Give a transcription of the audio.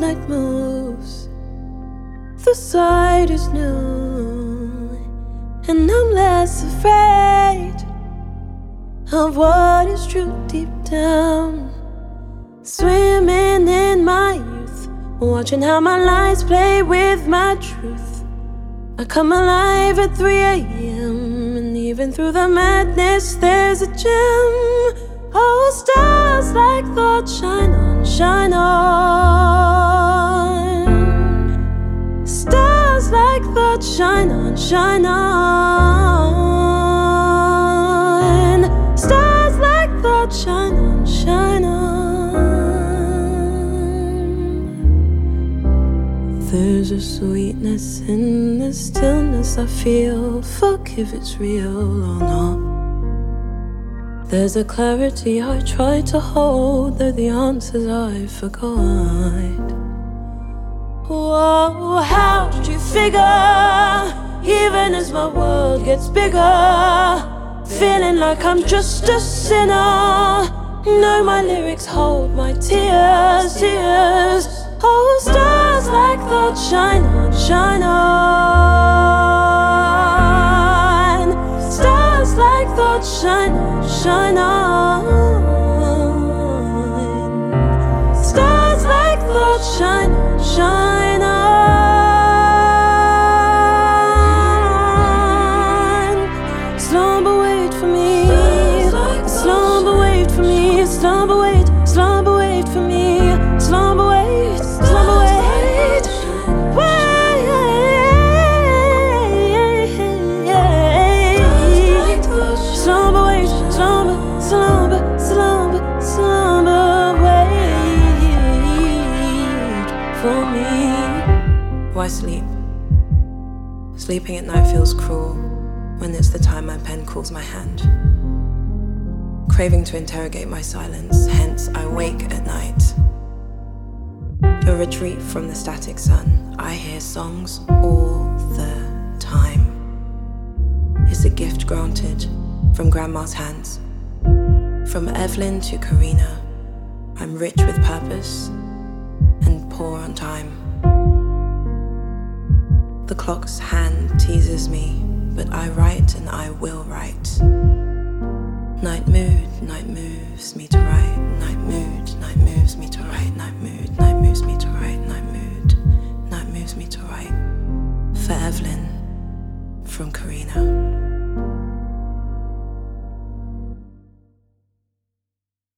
night moves, the sight is new, and I'm less afraid of what is true deep down. Swimming in my youth, watching how my lies play with my truth. I come alive at 3 a.m., and even through the madness, there's a gem. Oh, stars like thought shine Thought shine on, shine on. Stars like thought shine on, shine on. There's a sweetness in the stillness I feel. Fuck if it's real or not. There's a clarity I try to hold, though the answers I forgot. Whoa, how did you figure? Even as my world gets bigger, feeling like I'm just a sinner. No, my lyrics hold my tears, tears. Oh, stars like that shine on, shine on. Stars like that shine on, shine on. Slumber, wait, slumber, wait for me. Slumber, wait, slumber, wait. Wait. Slumber, wait, slumber, slumber, slumber, slumber, wait for me. Why sleep? Sleeping at night feels cruel when it's the time my pen calls my hand. Craving to interrogate my silence, hence I wake at night. A retreat from the static sun, I hear songs all the time. It's a gift granted from Grandma's hands. From Evelyn to Karina, I'm rich with purpose and poor on time. The clock's hand teases me, but I write and I will write. Night mood, night moves me to write. Night mood, night moves me to write. Night mood, night moves me to write. Night mood, night moves me to write. For Evelyn, from Karina.